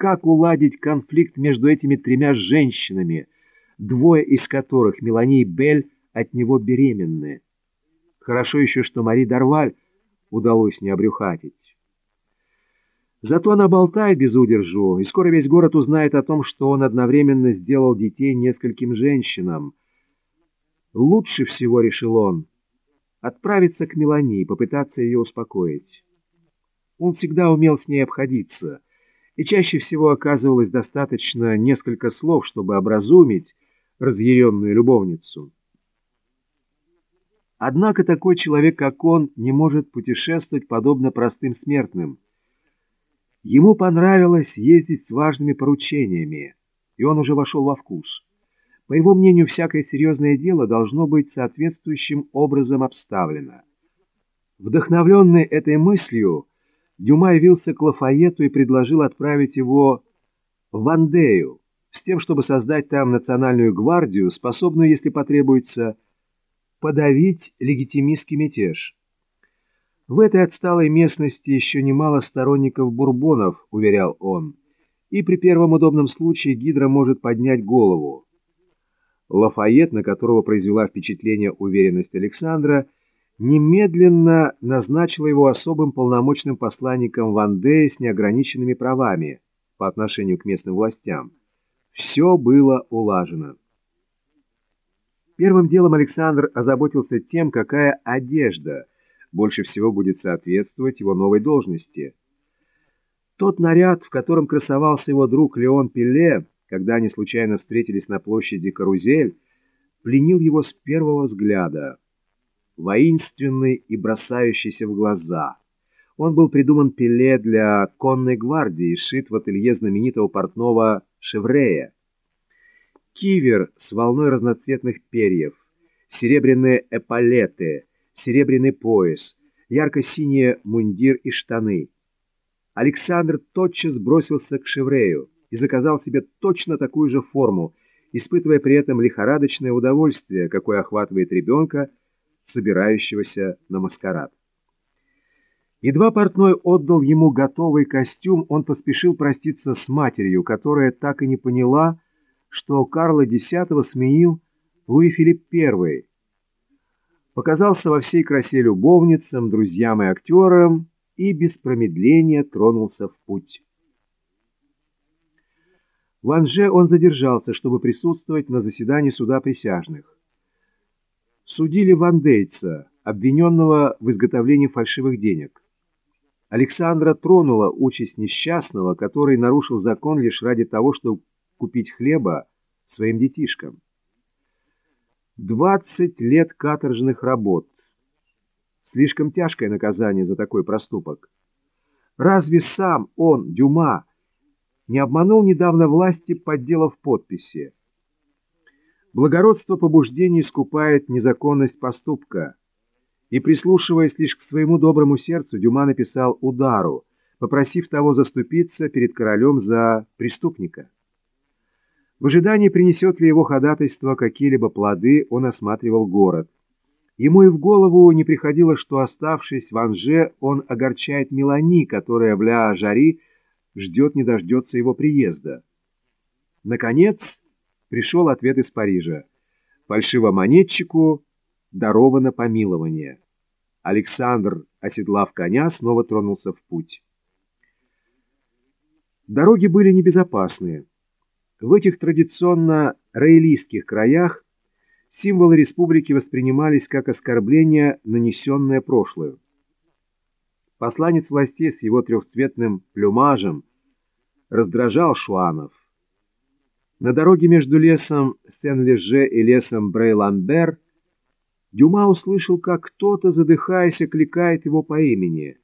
как уладить конфликт между этими тремя женщинами, двое из которых, Мелани и Бель, от него беременны. Хорошо еще, что Мари Дарваль удалось не обрюхатить. Зато она болтает без удержу, и скоро весь город узнает о том, что он одновременно сделал детей нескольким женщинам. Лучше всего, решил он, отправиться к Мелани и попытаться ее успокоить. Он всегда умел с ней обходиться, и чаще всего оказывалось достаточно несколько слов, чтобы образумить разъяренную любовницу. Однако такой человек, как он, не может путешествовать подобно простым смертным. Ему понравилось ездить с важными поручениями, и он уже вошел во вкус. По его мнению, всякое серьезное дело должно быть соответствующим образом обставлено. Вдохновленный этой мыслью, Дюма явился к Лафаету и предложил отправить его в Андею, с тем, чтобы создать там национальную гвардию, способную, если потребуется, подавить легитимистский мятеж. В этой отсталой местности еще немало сторонников бурбонов, уверял он, и при первом удобном случае Гидра может поднять голову. Лафайет, на которого произвела впечатление уверенность Александра, немедленно назначила его особым полномочным посланником в Андее с неограниченными правами по отношению к местным властям. Все было улажено. Первым делом Александр озаботился тем, какая одежда больше всего будет соответствовать его новой должности. Тот наряд, в котором красовался его друг Леон Пилле, когда они случайно встретились на площади Карузель, пленил его с первого взгляда. Воинственный и бросающийся в глаза. Он был придуман Пеле для конной гвардии, шит в ателье знаменитого портного Шеврея кивер с волной разноцветных перьев, серебряные эполеты, серебряный пояс, ярко-синие мундир и штаны. Александр тотчас бросился к Шеврею и заказал себе точно такую же форму, испытывая при этом лихорадочное удовольствие, какое охватывает ребенка, собирающегося на маскарад. Едва портной отдал ему готовый костюм, он поспешил проститься с матерью, которая так и не поняла, что Карла X сменил Луи Филипп I, показался во всей красе любовницам, друзьям и актерам и без промедления тронулся в путь. В Анже он задержался, чтобы присутствовать на заседании суда присяжных. Судили вандейца, обвиненного в изготовлении фальшивых денег. Александра тронула участь несчастного, который нарушил закон лишь ради того, чтобы купить хлеба своим детишкам. Двадцать лет каторжных работ. Слишком тяжкое наказание за такой проступок. Разве сам он, Дюма, не обманул недавно власти, подделав подписи? Благородство побуждений искупает незаконность поступка. И, прислушиваясь лишь к своему доброму сердцу, Дюма написал удару, попросив того заступиться перед королем за преступника. В ожидании, принесет ли его ходатайство какие-либо плоды, он осматривал город. Ему и в голову не приходило, что, оставшись в Анже, он огорчает Мелани, которая в Ля-Жари ждет не дождется его приезда. Наконец, пришел ответ из Парижа. Фальшивомонетчику даровано помилование. Александр, оседлав коня, снова тронулся в путь. Дороги были небезопасные. В этих традиционно роялистских краях символы республики воспринимались как оскорбление, нанесенное прошлое. Посланец властей с его трехцветным плюмажем раздражал шуанов. На дороге между лесом Сен-Леже и лесом Брей-Ламбер Дюма услышал, как кто-то, задыхаясь, окликает его по имени.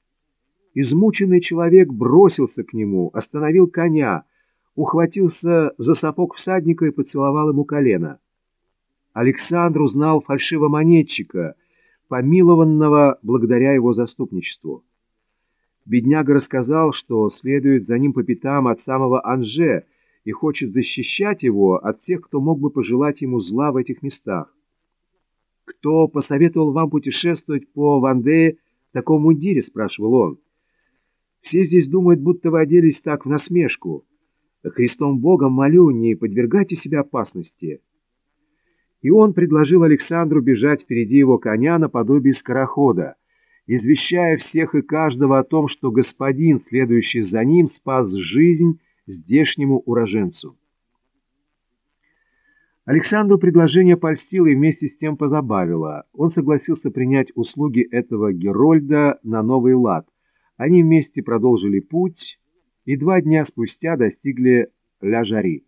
Измученный человек бросился к нему, остановил коня — ухватился за сапог всадника и поцеловал ему колено. Александр узнал фальшивомонетчика, помилованного благодаря его заступничеству. Бедняга рассказал, что следует за ним по пятам от самого Анже и хочет защищать его от всех, кто мог бы пожелать ему зла в этих местах. «Кто посоветовал вам путешествовать по Вандее в таком мундире?» — спрашивал он. «Все здесь думают, будто вы оделись так в насмешку». Христом Богом молю, не подвергайте себя опасности. И он предложил Александру бежать впереди его коня наподобие скорохода, извещая всех и каждого о том, что господин, следующий за ним, спас жизнь здешнему уроженцу. Александру предложение польстило и вместе с тем позабавило. Он согласился принять услуги этого Герольда на новый лад. Они вместе продолжили путь и два дня спустя достигли Ля-Жари.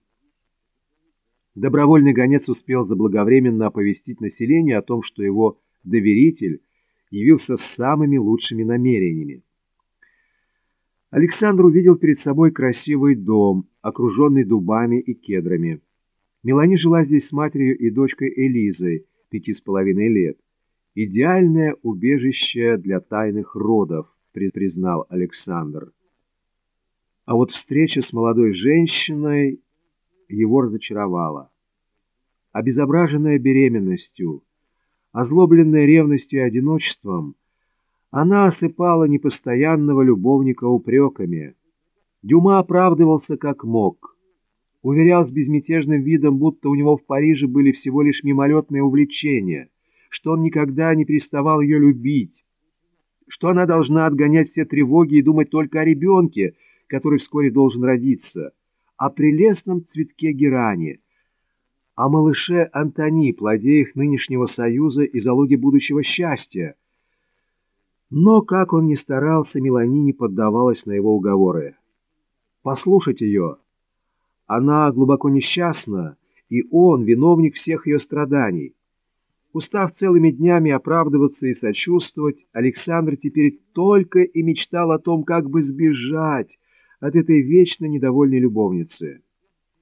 Добровольный гонец успел заблаговременно оповестить население о том, что его доверитель явился с самыми лучшими намерениями. Александр увидел перед собой красивый дом, окруженный дубами и кедрами. Мелани жила здесь с матерью и дочкой Элизой, пяти с половиной лет. «Идеальное убежище для тайных родов», — признал Александр. А вот встреча с молодой женщиной его разочаровала. Обезображенная беременностью, озлобленная ревностью и одиночеством, она осыпала непостоянного любовника упреками. Дюма оправдывался как мог. Уверял с безмятежным видом, будто у него в Париже были всего лишь мимолетные увлечения, что он никогда не переставал ее любить, что она должна отгонять все тревоги и думать только о ребенке, который вскоре должен родиться, о прелестном цветке герани, о малыше Антони, плоде их нынешнего союза и залоге будущего счастья. Но, как он ни старался, Мелани не поддавалась на его уговоры. Послушать ее. Она глубоко несчастна, и он виновник всех ее страданий. Устав целыми днями оправдываться и сочувствовать, Александр теперь только и мечтал о том, как бы сбежать, от этой вечно недовольной любовницы.